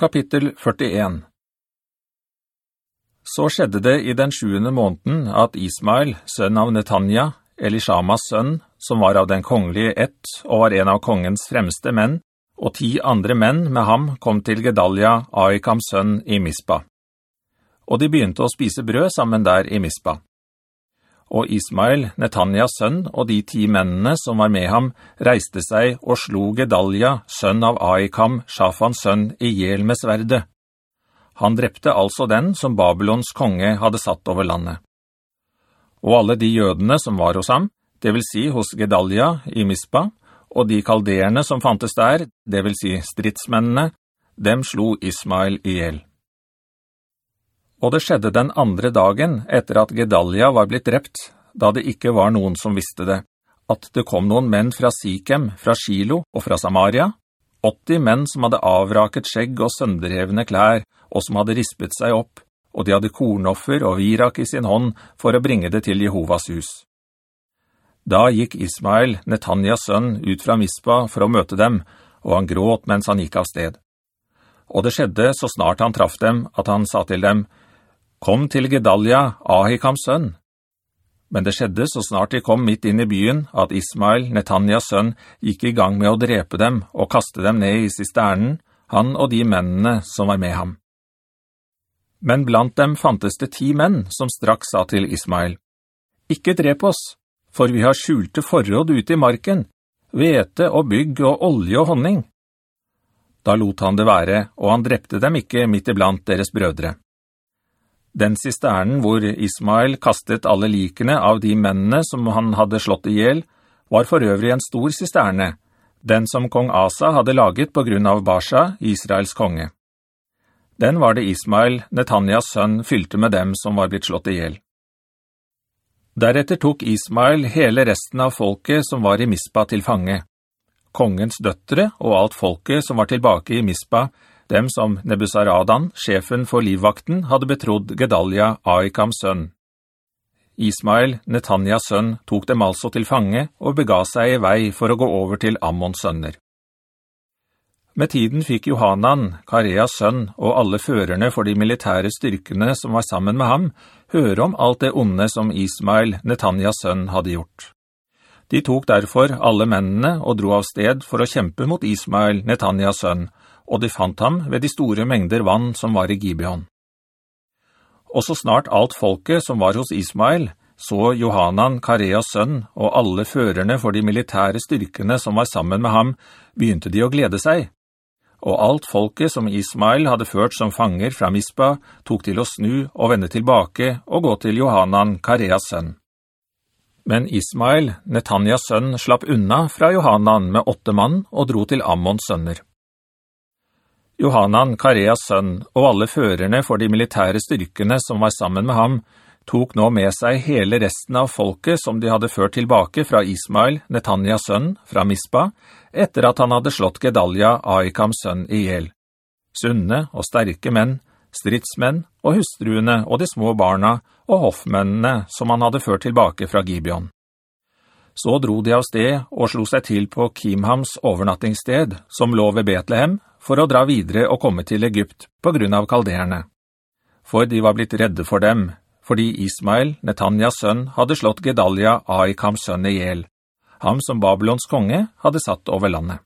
Kapittel 41 Så skjedde det i den sjuende måneden at Ismail, sønn av Netanya, Elishamas sønn, som var av den kongelige ett og var en av kongens fremste menn, og ti andre menn med ham kom til Gedalia, Aikams sønn, i Mispa. Og de begynte å spise brød sammen der i Mispa. Og Ismail, Netanyas sønn, og de ti mennene som var med ham, reiste seg og slo Gedalia, sønn av Aikam, Shafans sønn, i hjel med sverde. Han drepte altså den som Babylons konge hadde satt over landet. Og alle de jødene som var hos ham, det vil si hos Gedalia i Mispa, og de kalderene som fantes der, det vil si stridsmennene, dem slo Ismail i hjel. Og det skjedde den andre dagen etter at Gedalia var blitt drept, da det ikke var noen som visste det, at det kom noen menn fra Sikhem, fra Shilo og fra Samaria, 80 menn som hadde avraket skjegg og sønderhevende klær, og som hadde rispet seg opp, og de hadde kornoffer og virak i sin hånd for å bringe det til Jehovas hus. Da gikk Ismael, Netanyas sønn, ut fra Mispa for å møte dem, og han gråt mens han gikk av sted. Og det skjedde så snart han traff dem, at han sa til dem, «Kom til Gedalia, Ahikams sønn!» Men det skjedde så snart de kom midt inn i byen at Ismail, Netanyas sønn, gikk i gang med å drepe dem og kaste dem ned i sisternen, han og de mennene som var med ham. Men blant dem fantes det ti menn som straks sa til Ismail, «Ikke drep oss, for vi har skjulte forråd ute i marken, vete og bygg og olje og honning.» Da lot han det være, og han drepte dem ikke midt iblant deres brødre. Den sisternen hvor Ismail kastet alle likene av de mennene som han hadde slått ihjel, var for øvrig en stor sisterne, den som kong Asa hadde laget på grunn av Basha, Israels konge. Den var det Ismail, Netanyas sønn, fylte med dem som var blitt slått ihjel. Deretter tok Ismail hele resten av folket som var i Mispa til fange. Kongens døttere og alt folket som var tilbake i Mispa, dem som Nebuzaradan, sjefen for livvakten, hadde betrodd Gedalia, Aikams sønn. Ismail, Netanyas sønn, tok dem altså til fange og bega seg i vei for å gå over til Ammons sønner. Med tiden fikk Johanan, Kareas sønn, og alle førerne for de militære styrkene som var sammen med ham, høre om alt det onde som Ismail, Netanyas sønn, hadde gjort. De tok derfor alle mennene og dro av sted for å kjempe mot Ismail, Netanyas sønn, og de fant ham ved de store mengder vann som var i Gibeon. Og så snart alt folket som var hos Ismael, så Johanan, Kareas sønn, og alle førerne for de militære styrkene som var sammen med ham, begynte de å glede seg. Og alt folket som Ismael hadde ført som fanger fra Mispa, tok til å snu og vende tilbake og gå til Johanan, Kareas sønn. Men Ismael, Netanyas sønn, slapp unna fra Johanan med åtte mann og dro til Ammons sønner. Johanan, Kareas sønn, og alle førerne for de militære styrkene som var sammen med ham, tok nå med seg hele resten av folket som de hadde ført tilbake fra Ismail, Netanyas sønn, fra Mispa, etter at han hadde slått Gedalia, Aikams sønn, i hjel. Sunne og sterke menn, stridsmenn og hustruene og de små barna og hoffmennene som han hadde ført tilbake fra Gibeon. Så dro de av sted og slo seg til på Kimhams overnattingssted, som lå ved Betlehem, for å dra videre og komme til Egypt på grunn av kalderene. For de var blitt redde for dem, fordi Ismail, Netanyas sønn, hadde slått Gedalia, Aikams sønn i hjel, ham som Babylons konge hadde satt over landet.